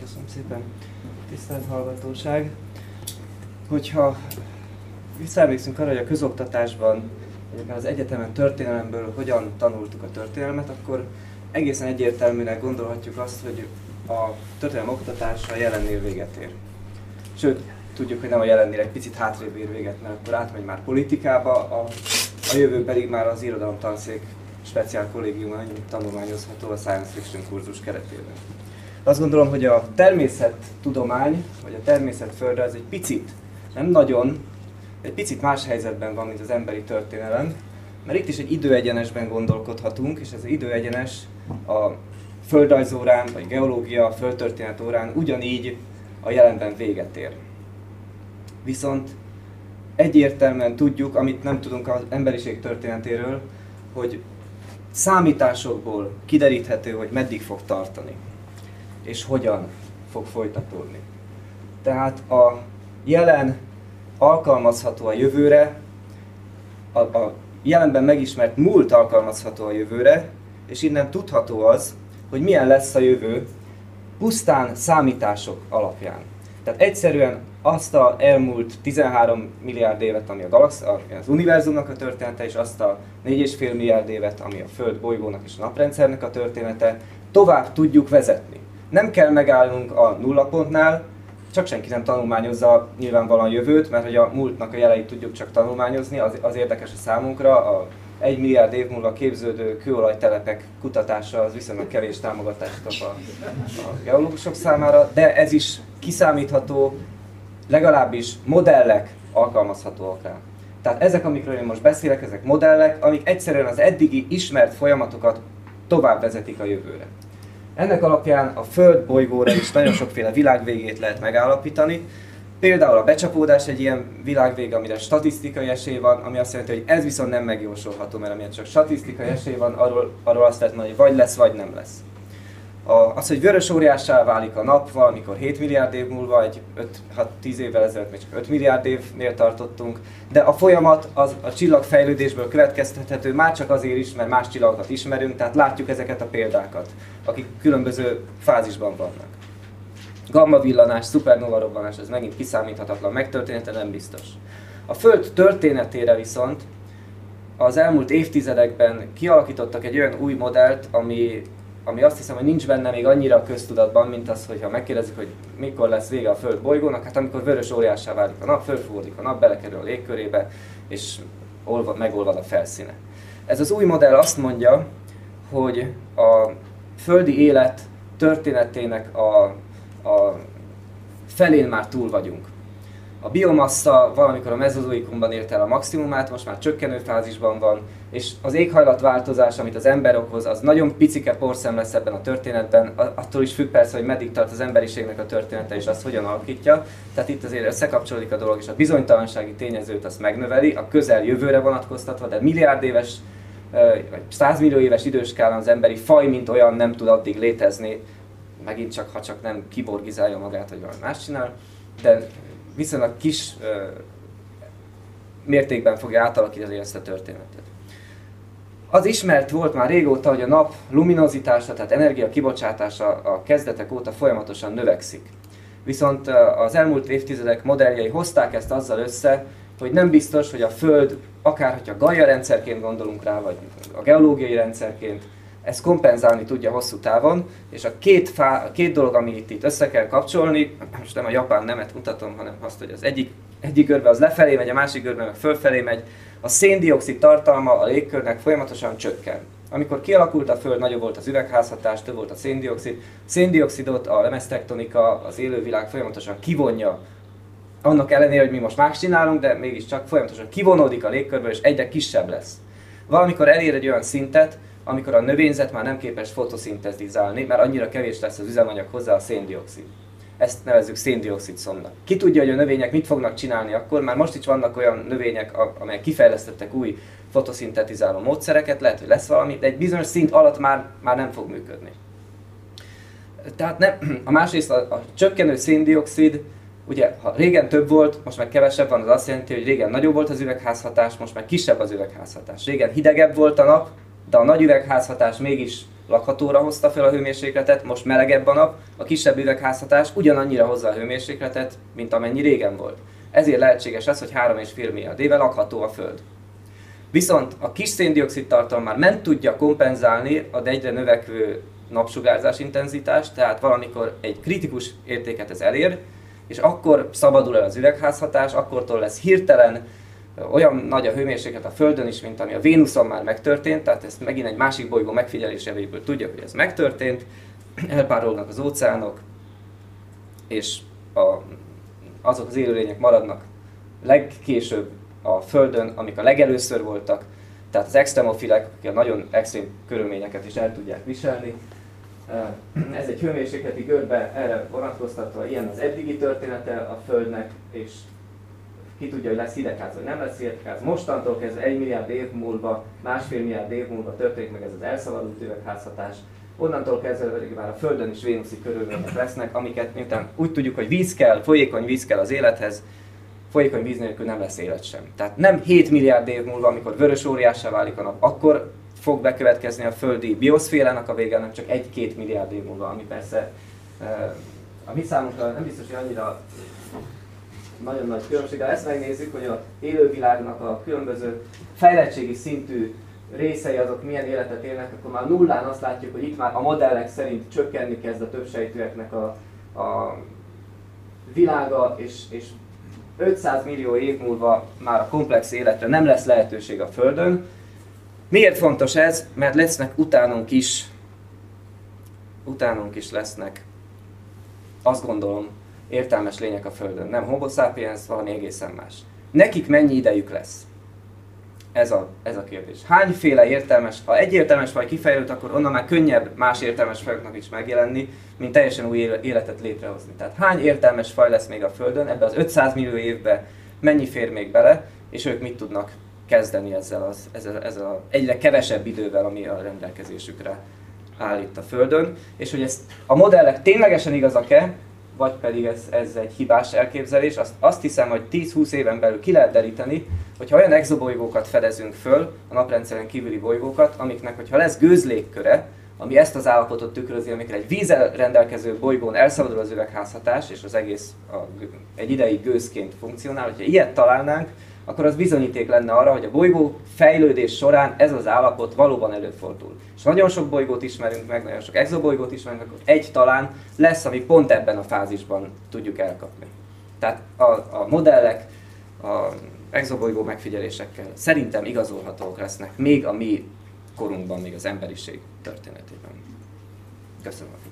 Köszönöm szépen, tisztelt hallgatóság. Hogyha visszaemlékszünk arra, hogy a közoktatásban, az egyetemen történelemből hogyan tanultuk a történelmet, akkor egészen egyértelműnek gondolhatjuk azt, hogy a történelem oktatása a jelennél véget ér. Sőt, tudjuk, hogy nem a jelennél egy picit hátrébb ér véget, mert akkor átmegy már politikába, a, a jövő pedig már az irodalomtanszék speciál kollégiumon tanulmányozható a Science Fiction kurzus keretében. Azt gondolom, hogy a természettudomány, vagy a természetföldre az egy picit, nem nagyon, egy picit más helyzetben van, mint az emberi történelem, mert itt is egy időegyenesben gondolkodhatunk, és ez az időegyenes a földrajzórán, vagy geológia, földtörténet órán ugyanígy a jelenben véget ér. Viszont egyértelműen tudjuk, amit nem tudunk az emberiség történetéről, hogy számításokból kideríthető, hogy meddig fog tartani, és hogyan fog folytatódni. Tehát a jelen alkalmazható a jövőre, a, a jelenben megismert múlt alkalmazható a jövőre, és innen tudható az, hogy milyen lesz a jövő pusztán számítások alapján. Tehát egyszerűen azt a elmúlt 13 milliárd évet, ami a galax, az univerzumnak a története, és azt a 4,5 milliárd évet, ami a Föld bolygónak és a naprendszernek a története, tovább tudjuk vezetni. Nem kell megállnunk a nullapontnál, csak senki nem tanulmányozza nyilvánvalóan jövőt, mert hogy a múltnak a jeleit tudjuk csak tanulmányozni, az, az érdekes a számunkra, a egy milliárd év múlva képződő kőolajtelepek kutatása az viszonylag kevés támogatást kap a, a geológusok számára, de ez is kiszámítható, legalábbis modellek alkalmazhatóak rá. Tehát ezek, amikről én most beszélek, ezek modellek, amik egyszerűen az eddigi ismert folyamatokat tovább vezetik a jövőre. Ennek alapján a Föld bolygóra is nagyon sokféle világvégét lehet megállapítani. Például a becsapódás egy ilyen világvég, amire statisztikai esély van, ami azt jelenti, hogy ez viszont nem megjósolható, mert amilyen csak statisztikai esély van, arról, arról azt lehet mondani, hogy vagy lesz, vagy nem lesz. Az, hogy vörös óriássá válik a nap valamikor 7 milliárd év múlva, egy 5-10 évvel ezelőtt még csak 5 milliárd évnél tartottunk, de a folyamat az a csillagfejlődésből következtethető, már csak azért is, mert más csillagokat ismerünk, tehát látjuk ezeket a példákat, akik különböző fázisban vannak. Gamma villanás, szupernova robbanás, ez megint kiszámíthatatlan, megtörténete nem biztos. A Föld történetére viszont az elmúlt évtizedekben kialakítottak egy olyan új modellt, ami ami azt hiszem, hogy nincs benne még annyira a köztudatban, mint az, hogyha megkérdezik, hogy mikor lesz vége a Föld bolygónak, hát amikor vörös óriássá válik a nap, fölfúrdik a nap, belekerül a légkörébe, és olvad, megolvad a felszíne. Ez az új modell azt mondja, hogy a földi élet történetének a, a felén már túl vagyunk. A biomassa valamikor a mezozoikumban ért el a maximumát, most már csökkenő fázisban van, és az éghajlatváltozás, amit az ember okoz, az nagyon picike porszem lesz ebben a történetben, attól is függ persze, hogy meddig tart az emberiségnek a története, és azt hogyan alakítja. Tehát itt azért összekapcsolódik a dolog, és a bizonytalansági tényezőt azt megnöveli, a közel jövőre vonatkoztatva, de milliárd éves vagy százmillió éves időskálán az emberi faj, mint olyan nem tud addig létezni, megint csak, ha csak nem kiborgizálja magát, vagy valami más csinál, de viszonylag kis mértékben fogja átalakítani ezt a történetet. Az ismert volt már régóta, hogy a nap luminozitása, tehát energia kibocsátása a kezdetek óta folyamatosan növekszik. Viszont az elmúlt évtizedek modelljei hozták ezt azzal össze, hogy nem biztos, hogy a Föld, akár hogyha Gaia rendszerként gondolunk rá, vagy a geológiai rendszerként, ez kompenzálni tudja hosszú távon, és a két, fá, a két dolog, ami itt, itt össze kell kapcsolni, most nem a japán nemet mutatom, hanem azt, hogy az egyik, egyik görbe az lefelé megy, a másik görbe meg fölfelé megy, a széndiokszid tartalma a légkörnek folyamatosan csökken. Amikor kialakult a Föld, nagyobb volt az üvegházhatás, több volt a széndiokszid. Széndiokszidot a lemeztektonika, az élővilág folyamatosan kivonja, annak ellenére, hogy mi most más csinálunk, de mégiscsak folyamatosan kivonódik a légkörből, és egyre kisebb lesz. Valamikor elér egy olyan szintet, amikor a növényzet már nem képes fotoszintetizálni, mert annyira kevés lesz az üzemanyag hozzá a széndiokszid. Ezt nevezzük széndiokszid szomnak. Ki tudja, hogy a növények mit fognak csinálni akkor, már most is vannak olyan növények, amelyek kifejlesztettek új fotoszintetizáló módszereket, lehet, hogy lesz valami, de egy bizonyos szint alatt már, már nem fog működni. Tehát nem, a másrészt a, a csökkenő széndiokszid, ugye ha régen több volt, most meg kevesebb van, az azt jelenti, hogy régen nagyobb volt az üvegházhatás, most meg kisebb az üvegházhatás. Régen hidegebb volt a nap, de a nagy üvegházhatás mégis lakhatóra hozta fel a hőmérsékletet, most melegebb a nap, a kisebb üvegházhatás ugyanannyira hozza a hőmérsékletet, mint amennyi régen volt. Ezért lehetséges az, hogy 3,5 milliárd éve lakható a Föld. Viszont a kis széndiokszid tartalom már nem tudja kompenzálni a egyre növekvő napsugárzás intenzitást, tehát valamikor egy kritikus értéket ez elér, és akkor szabadul el az üvegházhatás, akkortól lesz hirtelen olyan nagy a hőmérséklet a Földön is, mint ami a Vénuszon már megtörtént, tehát ezt megint egy másik bolygó megfigyeléséből tudjuk, hogy ez megtörtént, elpárolnak az óceánok, és a, azok az élőlények maradnak legkésőbb a Földön, amik a legelőször voltak, tehát az extremofilek, akik a nagyon extrém körülményeket is el tudják viselni. Ez egy hőmérsékleti görbe erre vonatkoztatva, ilyen az eddigi története a Földnek, és ki tudja, hogy lesz hidegház, vagy nem lesz hidegház. Mostantól kezdve egy milliárd év múlva, másfél milliárd év múlva történik meg ez az elszabadult üvegházhatás. Onnantól kezdve pedig már a Földön is vénuszi körülmények lesznek, amiket miután úgy tudjuk, hogy víz kell, folyékony víz kell az élethez, folyékony víz nélkül nem lesz élet sem. Tehát nem 7 milliárd év múlva, amikor vörös óriássá válik a nap, akkor fog bekövetkezni a földi bioszférának a vége, hanem csak 1-2 milliárd év múlva, ami persze eh, a mi számunkra nem biztos, hogy annyira nagyon nagy különbség. Ha ezt megnézzük, hogy a élővilágnak a különböző fejlettségi szintű részei azok milyen életet élnek, akkor már nullán azt látjuk, hogy itt már a modellek szerint csökkenni kezd a többsejtőeknek a, a világa, és, és 500 millió év múlva már a komplex életre nem lesz lehetőség a Földön. Miért fontos ez? Mert lesznek utánunk is, utánunk is lesznek, azt gondolom, értelmes lények a Földön. Nem homo sapiens, valami egészen más. Nekik mennyi idejük lesz? Ez a, ez a kérdés. Hányféle értelmes, ha egy értelmes faj kifejlődött, akkor onnan már könnyebb más értelmes fajoknak is megjelenni, mint teljesen új életet létrehozni. Tehát hány értelmes faj lesz még a Földön, ebbe az 500 millió évbe mennyi fér még bele, és ők mit tudnak kezdeni ezzel, az, ezzel, ezzel a egyre kevesebb idővel, ami a rendelkezésükre áll itt a Földön, és hogy ezt a modellek ténylegesen igazak-e, vagy pedig ez, ez egy hibás elképzelés, azt, azt hiszem, hogy 10-20 éven belül ki lehet deríteni, hogyha olyan exobolygókat fedezünk föl, a naprendszeren kívüli bolygókat, amiknek, hogyha lesz gőzlégköre, ami ezt az állapotot tükrözi, amikor egy vízzel rendelkező bolygón elszabadul az üvegházhatás, és az egész a, egy ideig gőzként funkcionál, hogyha ilyet találnánk, akkor az bizonyíték lenne arra, hogy a bolygó fejlődés során ez az állapot valóban előfordul. És nagyon sok bolygót ismerünk meg, nagyon sok exobolygót ismerünk meg, egy talán lesz, ami pont ebben a fázisban tudjuk elkapni. Tehát a, a modellek, a exobolygó megfigyelésekkel szerintem igazolhatók lesznek, még a mi korunkban, még az emberiség történetében. Köszönöm.